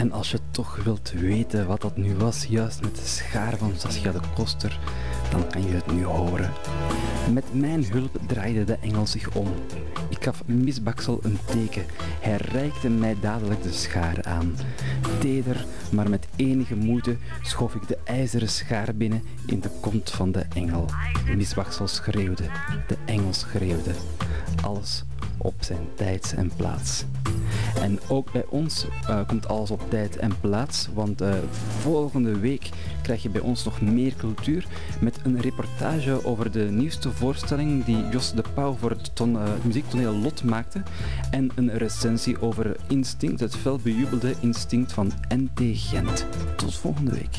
En als je toch wilt weten wat dat nu was, juist met de schaar van Saskia de Koster, dan kan je het nu horen. Met mijn hulp draaide de engel zich om. Ik gaf Miss Baksel een teken. Hij reikte mij dadelijk de schaar aan. Teder, maar met enige moeite schoof ik de ijzeren schaar binnen in de kont van de engel. Miss Baksel schreeuwde. De engel schreeuwde. Alles op zijn tijd en plaats. En ook bij ons uh, komt alles op tijd en plaats, want uh, volgende week krijg je bij ons nog meer cultuur met een reportage over de nieuwste voorstelling die Jos de Pauw voor het, uh, het muziektoneel Lot maakte en een recensie over Instinct, het felbejubelde instinct van NT Gent. Tot volgende week.